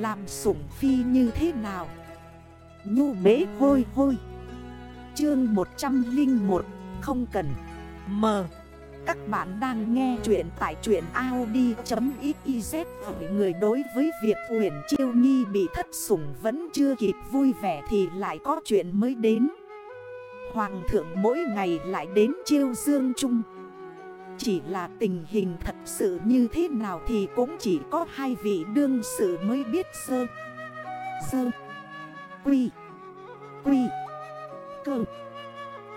Làm sủng phi như thế nào? Nhu bế hôi hôi. Chương 101 Không cần. M. Các bạn đang nghe chuyện tại chuyện Audi.xyz Người đối với việc Uyển Chiêu Nghi bị thất sủng vẫn chưa kịp vui vẻ thì lại có chuyện mới đến. Hoàng thượng mỗi ngày lại đến chiêu dương trung. Chỉ là tình hình thật sự như thế nào thì cũng chỉ có hai vị đương sự mới biết sơ. Sơ. Quy. Quy. Cơ.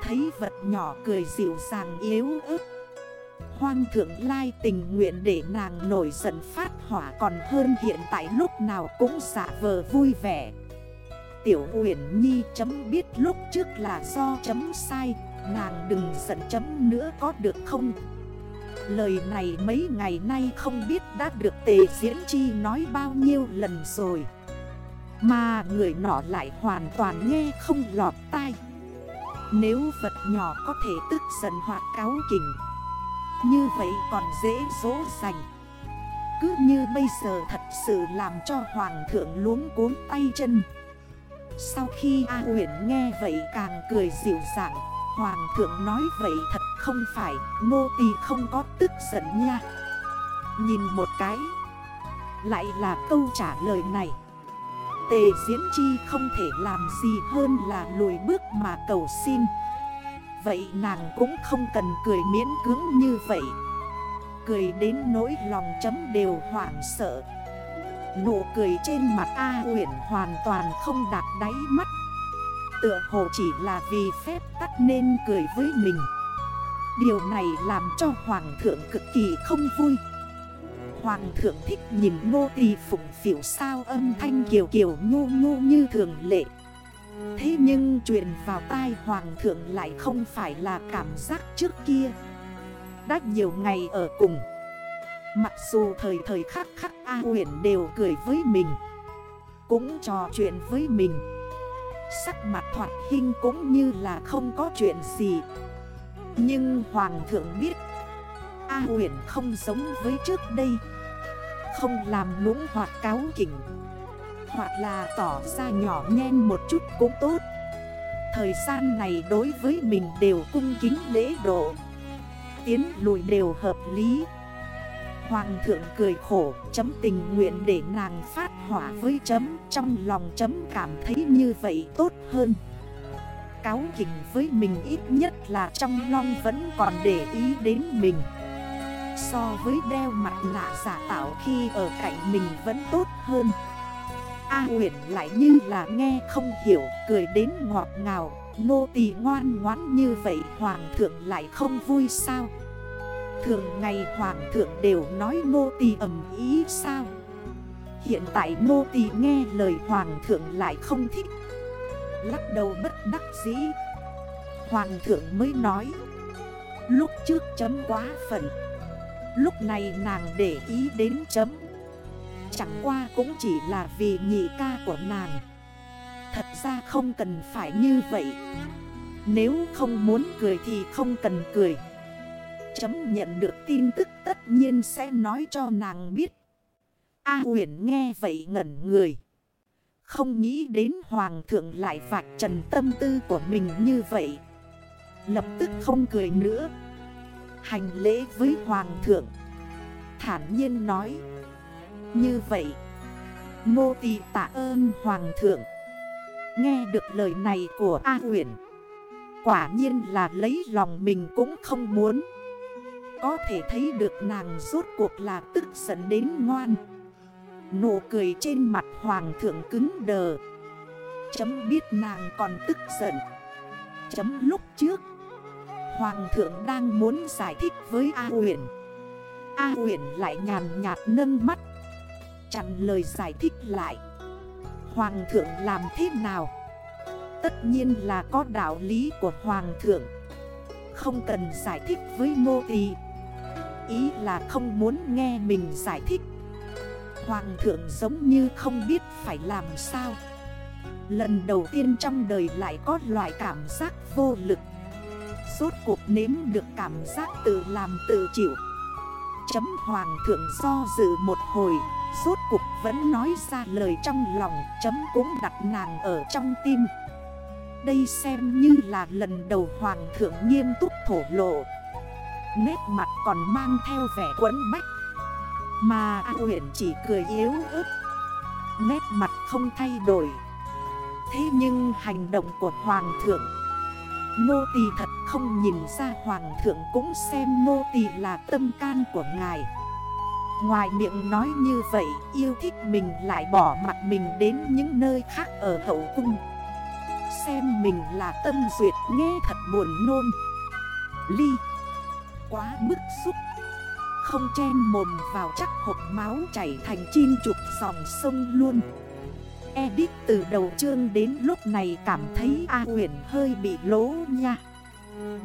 Thấy vật nhỏ cười dịu dàng yếu ớt. Hoang thượng lai tình nguyện để nàng nổi giận phát hỏa Còn hơn hiện tại lúc nào cũng giả vờ vui vẻ. Tiểu Uyển Nhi chấm biết lúc trước là do chấm sai, Nàng đừng giận chấm nữa có được không? Lời này mấy ngày nay không biết đã được tề diễn chi nói bao nhiêu lần rồi. Mà người nọ lại hoàn toàn nghe không lọt tai. Nếu vật nhỏ có thể tức giận hoặc cáo kình Như vậy còn dễ dỗ dành. Cứ như bây giờ thật sự làm cho hoàng thượng luống cuốn tay chân. Sau khi A Uyển nghe vậy càng cười dịu dàng, Hoàng thượng nói vậy thật không phải Nô tỳ không có tức giận nha. Nhìn một cái, Lại là câu trả lời này. Tề diễn chi không thể làm gì hơn là lùi bước mà cầu xin. Vậy nàng cũng không cần cười miễn cưỡng như vậy. Cười đến nỗi lòng chấm đều hoảng sợ. Nụ cười trên mặt A huyện hoàn toàn không đạt đáy mắt. Tựa hồ chỉ là vì phép tắt nên cười với mình. Điều này làm cho Hoàng thượng cực kỳ không vui. Hoàng thượng thích nhìn nô tỳ phụng phiểu sao âm thanh kiều kiều ngu ngu như thường lệ. Thế nhưng truyền vào tai Hoàng thượng lại không phải là cảm giác trước kia. Đã nhiều ngày ở cùng, Mặc dù thời thời khắc khắc A huyền đều cười với mình, Cũng trò chuyện với mình. Sắc mặt thoạt hình cũng như là không có chuyện gì. Nhưng Hoàng thượng biết, A huyền không giống với trước đây. Không làm lũng hoặc cáo kỉnh. Hoặc là tỏ ra nhỏ nhen một chút cũng tốt. Thời gian này đối với mình đều cung kính lễ độ. Tiến lùi đều hợp lý. Hoàng thượng cười khổ, chấm tình nguyện để nàng phát hỏa với chấm. Trong lòng chấm cảm thấy như vậy tốt hơn. Cáo kỉnh với mình ít nhất là trong lòng vẫn còn để ý đến mình. So với đeo mặt nạ giả tạo khi ở cạnh mình vẫn tốt hơn. A uyển lại như là nghe không hiểu, cười đến ngọt ngào, Nô tỳ ngoan ngoãn như vậy, hoàng thượng lại không vui sao? Thường ngày hoàng thượng đều nói nô tỳ ẩm ý sao? Hiện tại nô tỳ nghe lời hoàng thượng lại không thích. Lắc đầu bất đắc dĩ. Hoàng thượng mới nói, Lúc trước chấm quá phận, Lúc này nàng để ý đến chấm. Chẳng qua cũng chỉ là vì nhị ca của nàng. Thật ra không cần phải như vậy. Nếu không muốn cười thì không cần cười. Chấm nhận được tin tức tất nhiên sẽ nói cho nàng biết. A uyển nghe vậy ngẩn người. Không nghĩ đến hoàng thượng lại vạch trần tâm tư của mình như vậy. Lập tức không cười nữa. Hành lễ với hoàng thượng. Thản nhiên nói. Như vậy. Nô tỳ tạ ơn hoàng thượng. Nghe được lời này của A huyền. Quả nhiên là lấy lòng mình cũng không muốn. Có thể thấy được nàng rốt cuộc là tức giận đến ngoan Nụ cười trên mặt hoàng thượng cứng đờ. Chấm biết nàng còn tức giận. Chấm lúc trước, Hoàng thượng đang muốn giải thích với A huyền A huyền lại nhàn nhạt nâng mắt, Chặn lời giải thích lại. Hoàng thượng làm thế nào? Tất nhiên là có đạo lý của Hoàng thượng. Không cần giải thích với nô tỳ. Ý là không muốn nghe mình giải thích. Hoàng thượng giống như không biết phải làm sao. Lần đầu tiên trong đời lại có loại cảm giác vô lực. Suốt cuộc nếm được cảm giác tự làm tự chịu. Chấm hoàng thượng do dự một hồi Suốt cuộc vẫn nói ra lời trong lòng Chấm cũng đặt nàng ở trong tim. Đây xem như là lần đầu hoàng thượng nghiêm túc thổ lộ. Nét mặt còn mang theo vẻ quấn bách. Mà A huyện chỉ cười yếu ớt. Nét mặt không thay đổi. Thế nhưng hành động của hoàng thượng, Nô tỳ thật không nhìn ra hoàng thượng cũng xem nô tỳ là tâm can của ngài. Ngoài miệng nói như vậy, yêu thích mình lại bỏ mặt mình đến những nơi khác ở hậu cung. Xem mình là tâm duyệt nghe thật buồn nôn. Ly, Quá bức xúc. Không chen mồm vào chắc hộp máu chảy thành chim chụp dòng sông luôn. Edit từ đầu chương đến lúc này cảm thấy A huyền hơi bị lố nha.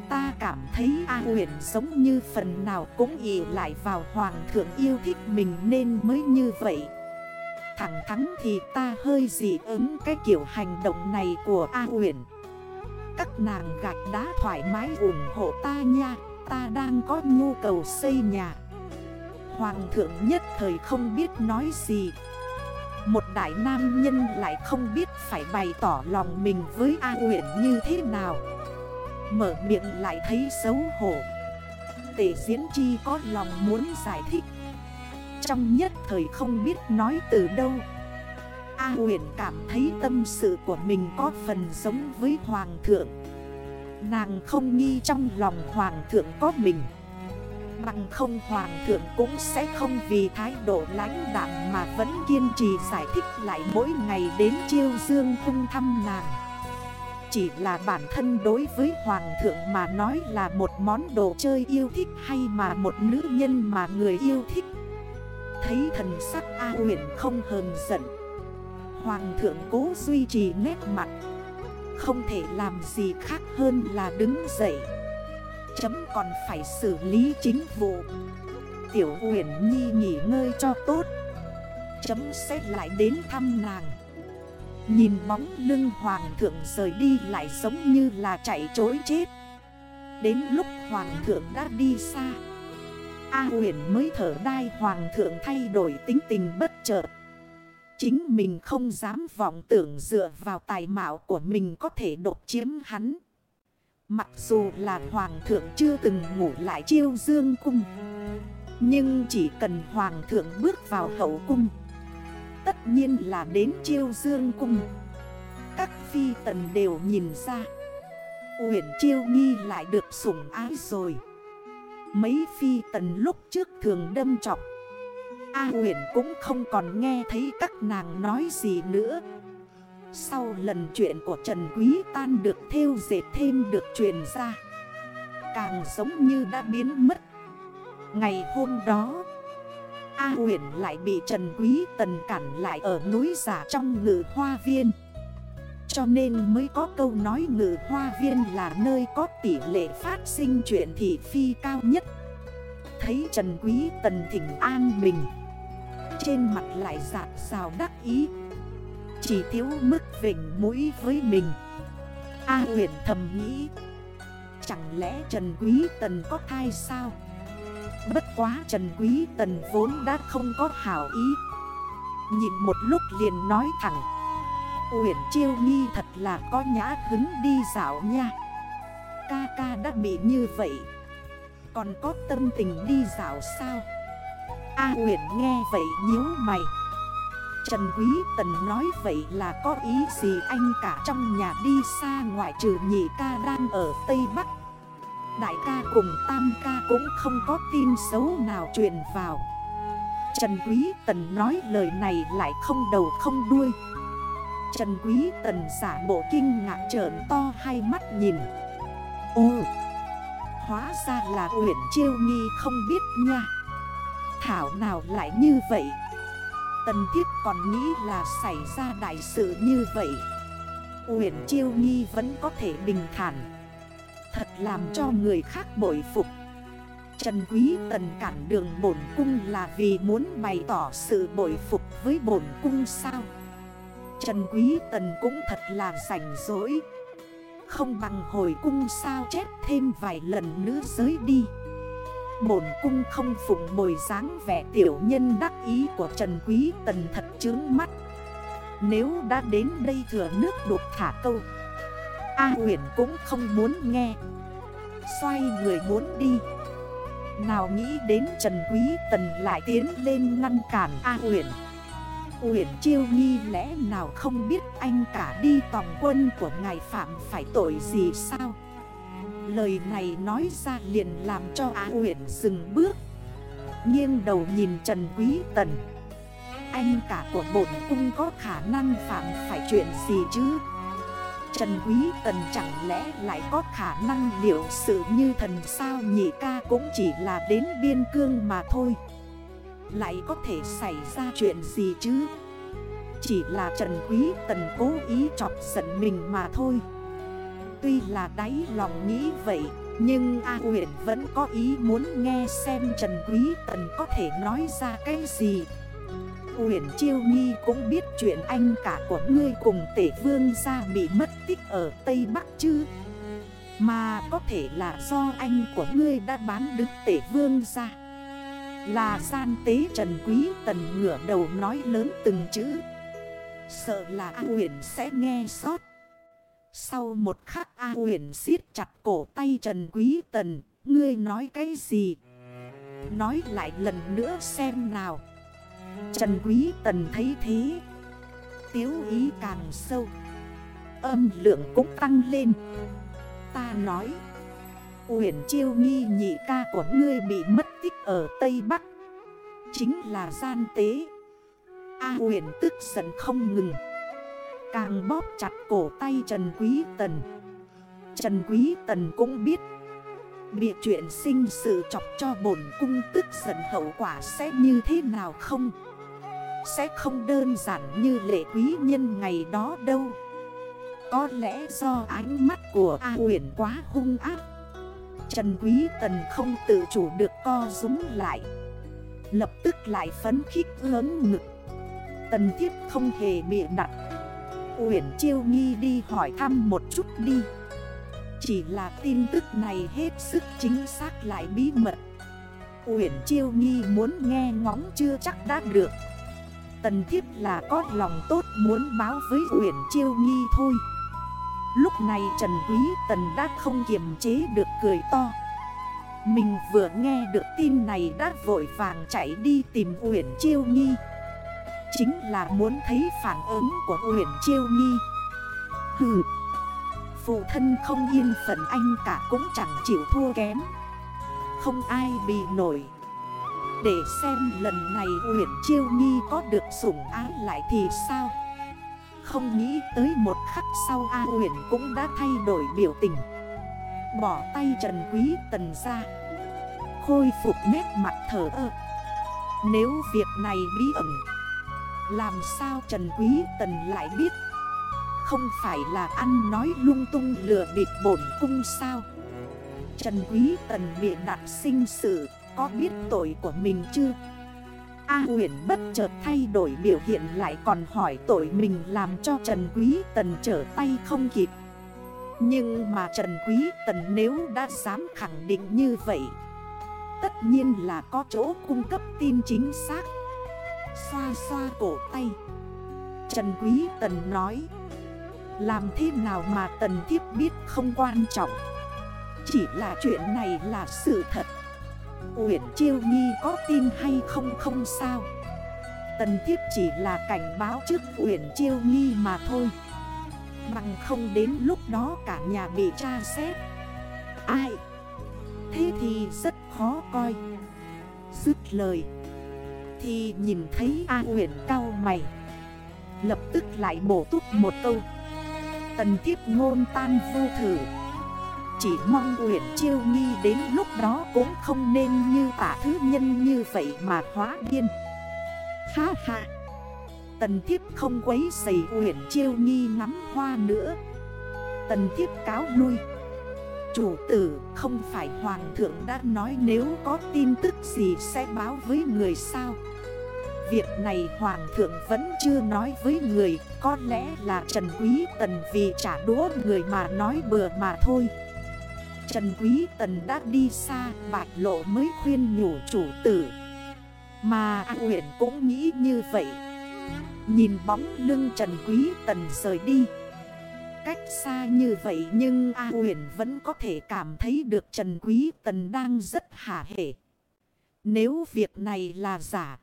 Ta cảm thấy A huyền giống như phần nào cũng ỉ lại vào hoàng thượng yêu thích mình nên mới như vậy. Thẳng thắng thì ta hơi dị ứng cái kiểu hành động này của A huyền. Các nàng gạch đá thoải mái ủng hộ ta nha, Ta đang có nhu cầu xây nhà. Hoàng thượng nhất thời không biết nói gì. Một đại nam nhân lại không biết phải bày tỏ lòng mình với A huyện như thế nào. Mở miệng lại thấy xấu hổ. Tể diễn chi có lòng muốn giải thích. Trong nhất thời không biết nói từ đâu. A huyện cảm thấy tâm sự của mình có phần giống với Hoàng thượng. Nàng không nghi trong lòng Hoàng thượng có mình. Bằng không hoàng thượng cũng sẽ không vì thái độ lãnh đạm mà vẫn kiên trì giải thích lại mỗi ngày đến chiêu dương cung thăm nàng. Chỉ là bản thân đối với hoàng thượng mà nói là một món đồ chơi yêu thích hay mà một nữ nhân mà người yêu thích. Thấy thần sắc A huyền không hờn giận. Hoàng thượng cố duy trì nét mặt. Không thể làm gì khác hơn là đứng dậy. Chấm còn phải xử lý chính vụ. Tiểu huyền nhi nghỉ ngơi cho tốt. Chấm sẽ lại đến thăm nàng. Nhìn bóng lưng hoàng thượng rời đi lại giống như là chạy chối chết. Đến lúc hoàng thượng đã đi xa, A huyền mới thở đai hoàng thượng thay đổi tính tình bất chợt. Chính mình không dám vọng tưởng dựa vào tài mạo của mình có thể đột chiếm hắn. Mặc dù là hoàng thượng chưa từng ngủ lại chiêu dương cung, Nhưng chỉ cần hoàng thượng bước vào hậu cung, Tất nhiên là đến chiêu dương cung. Các phi tần đều nhìn ra. Uyển chiêu nghi lại được sủng ái rồi. Mấy phi tần lúc trước thường đâm chọc. A Uyển cũng không còn nghe thấy các nàng nói gì nữa sau lần chuyện của Trần Quý Tan được theo dệt thêm được truyền ra Càng giống như đã biến mất. Ngày hôm đó A huyền lại bị Trần Quý Tần cản lại ở núi giả trong ngự hoa viên. Cho nên mới có câu nói ngự hoa viên là nơi có tỷ lệ phát sinh chuyện thị phi cao nhất. Thấy Trần Quý Tần thỉnh an bình, Trên mặt lại giạt xào đắc ý chỉ thiếu mức vỉnh mũi với mình. A huyền thầm nghĩ, Chẳng lẽ Trần Quý Tần có thai sao? Bất quá Trần Quý Tần vốn đã không có hảo ý. Nhìn một lúc liền nói thẳng Uyển chiêu nghi thật là có nhã hứng đi dạo nha. Ca ca đã bị như vậy, Còn có tâm tình đi dạo sao? A Uyển nghe vậy nhíu mày. Trần Quý Tần nói vậy là có ý gì anh cả trong nhà đi xa ngoại trừ nhị ca đang ở Tây Bắc. Đại ca cùng tam ca cũng không có tin xấu nào truyền vào. Trần Quý Tần nói lời này lại không đầu không đuôi. Trần Quý Tần giả bộ kinh ngạc trởn to hai mắt nhìn. Ồ Hóa ra là Uyển Chiêu Nghi không biết nha. Thảo nào lại như vậy? Tần thiết còn nghĩ là xảy ra đại sự như vậy. Uyển Chiêu Nghi vẫn có thể bình thản. Thật làm cho người khác bội phục. Trần Quý Tần cản đường bổn cung là vì muốn bày tỏ sự bội phục với bổn cung sao? Trần Quý Tần cũng thật là rảnh rỗi. Không bằng hồi cung sao chép thêm vài lần nữa giới đi. Bổn cung không phụng bồi dáng vẻ tiểu nhân đắc ý của Trần Quý Tần thật chướng mắt. Nếu đã đến đây thừa nước đục thả câu, A huyển cũng không muốn nghe. Xoay người muốn đi. Nào nghĩ đến Trần Quý Tần lại tiến lên ngăn cản A huyển Uyển chiêu nghi lẽ nào không biết anh cả đi tòng quân của ngài Phạm phải tội gì sao? Lời này nói ra liền làm cho Á Uyển dừng bước. Nghiêng đầu nhìn Trần Quý Tần. Anh cả của bổn cung có khả năng phạm phải chuyện gì chứ? Trần Quý Tần chẳng lẽ lại có khả năng liệu sự như thần sao nhị ca cũng chỉ là đến biên cương mà thôi? Lại có thể xảy ra chuyện gì chứ? Chỉ là Trần Quý Tần cố ý chọc giận mình mà thôi. Tuy là đáy lòng nghĩ vậy, Nhưng A Nguyễn vẫn có ý muốn nghe xem Trần Quý Tần có thể nói ra cái gì. Huyền Chiêu Nhi cũng biết chuyện anh cả của ngươi cùng tể vương ra bị mất tích ở Tây Bắc chứ? Mà có thể là do anh của ngươi đã bán đứng tể vương ra Là gian tế Trần Quý Tần ngửa đầu nói lớn từng chữ. Sợ là A huyền sẽ nghe sót sau một khắc A huyền siết chặt cổ tay Trần Quý Tần, Ngươi nói cái gì? Nói lại lần nữa xem nào. Trần Quý Tần thấy thế, Tiếu ý càng sâu, Âm lượng cũng tăng lên. Ta nói, Uyển chiêu nghi nhị ca của ngươi bị mất tích ở Tây Bắc, Chính là gian tế. A huyền tức giận không ngừng. Càng bóp chặt cổ tay Trần Quý Tần. Trần Quý Tần cũng biết. Bịa chuyện sinh sự chọc cho bổn cung tức giận hậu quả sẽ như thế nào không? Sẽ không đơn giản như lệ quý nhân ngày đó đâu. Có lẽ do ánh mắt của A huyền quá hung ác. Trần Quý Tần không tự chủ được co rúm lại. Lập tức lại phấn khích lớn ngực. Tần thiết không hề bịa đặt Uyển Chiêu Nghi đi hỏi thăm một chút đi. Chỉ là tin tức này hết sức chính xác lại bí mật. Uyển Chiêu Nghi muốn nghe ngóng chưa chắc đã được. Tần thiếp là có lòng tốt muốn báo với Uyển Chiêu Nghi thôi. Lúc này Trần Quý Tần đã không kiềm chế được cười to. Mình vừa nghe được tin này đã vội vàng chạy đi tìm Uyển Chiêu Nghi. Chính là muốn thấy phản ứng của huyền chiêu nghi Hừ. Phụ thân không yên phận anh cả cũng chẳng chịu thua kém. Không ai bị nổi. Để xem lần này huyền chiêu nghi có được sủng ái lại thì sao? Không nghĩ tới một khắc sau A huyền cũng đã thay đổi biểu tình. Bỏ tay Trần Quý Tần ra. Khôi phục nét mặt thở ơ. Nếu việc này bí ẩn làm sao Trần Quý Tần lại biết? Không phải là ăn nói lung tung lừa bịp bổn cung sao? Trần Quý Tần bị đặt sinh sự, Có biết tội của mình chưa? A huyền bất chợt thay đổi biểu hiện lại còn hỏi tội mình làm cho Trần Quý Tần trở tay không kịp. Nhưng mà Trần Quý Tần nếu đã dám khẳng định như vậy, Tất nhiên là có chỗ cung cấp tin chính xác. Xoa xoa cổ tay. Trần Quý Tần nói, Làm thế nào mà Tần Thiếp biết không quan trọng? Chỉ là chuyện này là sự thật. Uyển Chiêu Nhi có tin hay không không sao. Tần Thiếp chỉ là cảnh báo trước Uyển Chiêu Nhi mà thôi. Bằng không đến lúc đó cả nhà bị tra xét. Ai? Thế thì rất khó coi. Dứt lời thì nhìn thấy A huyền cao mày. Lập tức lại bổ túc một câu. Tần thiếp ngôn tan vô thử. Chỉ mong huyền chiêu nghi đến lúc đó cũng không nên như tả thứ nhân như vậy mà hóa điên. Ha ha. Tần thiếp không quấy xảy huyền chiêu nghi ngắm hoa nữa. Tần thiếp cáo lui. Chủ tử, không phải hoàng thượng đã nói nếu có tin tức gì sẽ báo với người sao? Việc này hoàng thượng vẫn chưa nói với người, Có lẽ là Trần Quý Tần vì trả đũa người mà nói bừa mà thôi. Trần Quý Tần đã đi xa Bạch Lộ mới khuyên nhủ chủ tử. Mà A cũng nghĩ như vậy. Nhìn bóng lưng Trần Quý Tần rời đi. Cách xa như vậy nhưng A huyền vẫn có thể cảm thấy được Trần Quý Tần đang rất hả hể. Nếu việc này là giả,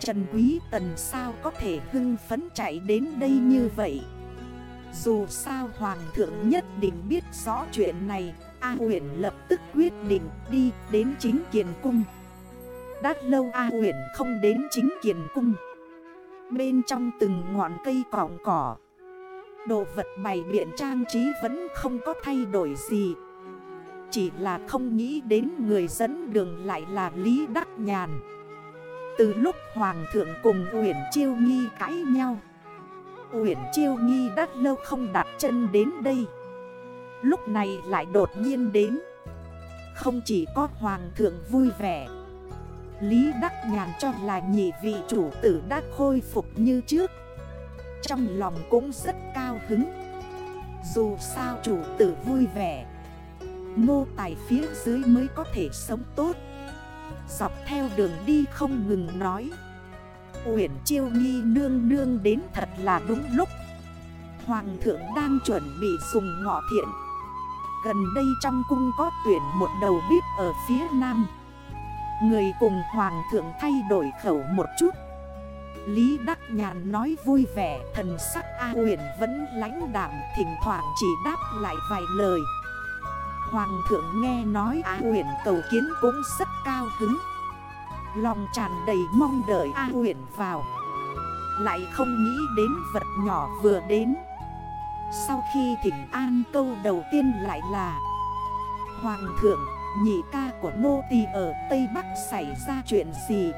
Trần Quý Tần sao có thể hưng phấn chạy đến đây như vậy? Dù sao Hoàng thượng nhất định biết rõ chuyện này, A huyền lập tức quyết định đi đến chính kiền cung. Đã lâu A huyền không đến chính kiền cung. Bên trong từng ngọn cây cỏng cỏ Đồ vật bày biện trang trí vẫn không có thay đổi gì. Chỉ là không nghĩ đến người dẫn đường lại là Lý Đắc Nhàn. Từ lúc Hoàng thượng cùng Uyển Chiêu Nghi cãi nhau, Uyển Chiêu Nghi đã lâu không đặt chân đến đây. Lúc này lại đột nhiên đến. Không chỉ có Hoàng thượng vui vẻ, Lý Đắc Nhàn cho là nhị vị chủ tử đã khôi phục như trước. Trong lòng cũng rất cao hứng. Dù sao chủ tử vui vẻ Nô tài phía dưới mới có thể sống tốt. Dọc theo đường đi không ngừng nói, Uyển chiêu nghi nương nương đến thật là đúng lúc. Hoàng thượng đang chuẩn bị dùng ngọ thiện. Gần đây trong cung có tuyển một đầu bếp ở phía nam. Người cùng hoàng thượng thay đổi khẩu một chút. Lý Đắc Nhàn nói vui vẻ Thần sắc A huyền vẫn lãnh đảm Thỉnh thoảng chỉ đáp lại vài lời. Hoàng thượng nghe nói A huyền cầu kiến cũng rất cao hứng. Lòng tràn đầy mong đợi A huyền vào. Lại không nghĩ đến vật nhỏ vừa đến. Sau khi thỉnh an câu đầu tiên lại là Hoàng thượng, nhị ca của nô tỳ ở Tây Bắc xảy ra chuyện gì?